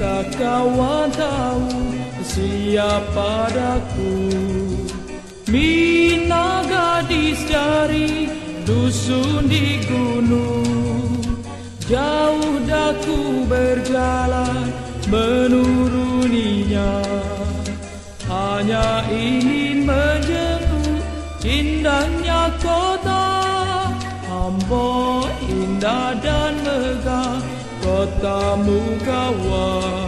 Bila kawan tahu siapa daku Mina gadis dari dusun di gunung. Jauh daku berjalan menuruninya. Hanya ingin menjenguk indahnya kota. Ambon indah dan megah kotamu kawan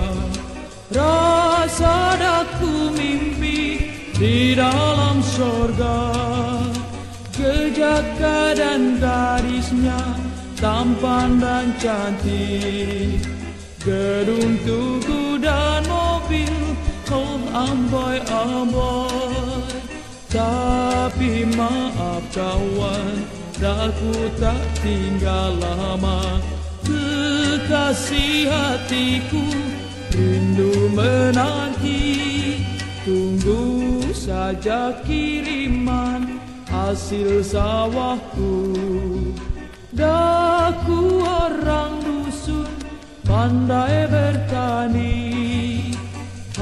di dalam sorga Kejaka dan gadisnya tampan dan cantik. Gedung tugu dan mobil Oh amboi amboi. Tapi maaf kawan Daku tak tinggal lama. Kekasih hatiku Rindu menanti Tunggu saja kiriman Hasil sawahku. Daku orang dusun pandai bertani.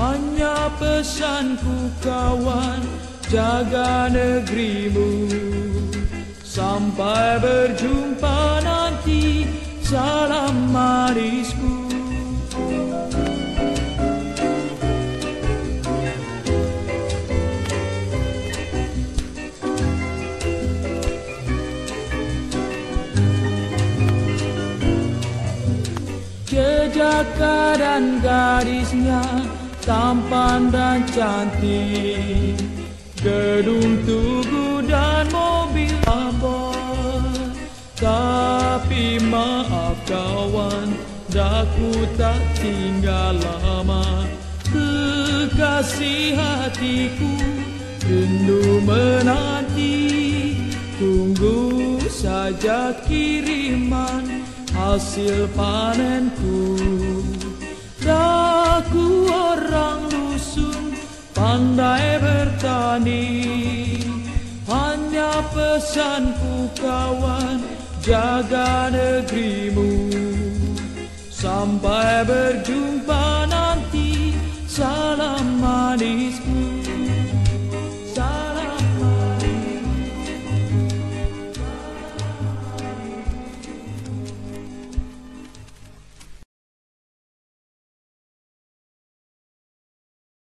Hanya pesanku kawan jaga negerimu. Sampai berjumpa nanti salam manisku Jejaka dan gadisnya tampan dan cantik. Gedung tugu dan mobil abad Tapi maaf kawan Daku tak tinggal lama. Kekasih hatiku Rindu menanti. Tunggu saja kiriman hasil panenku Daku orang dusun pandai bertani. Hanya pesanku kawan jaga negerimu. Sampai berjumpa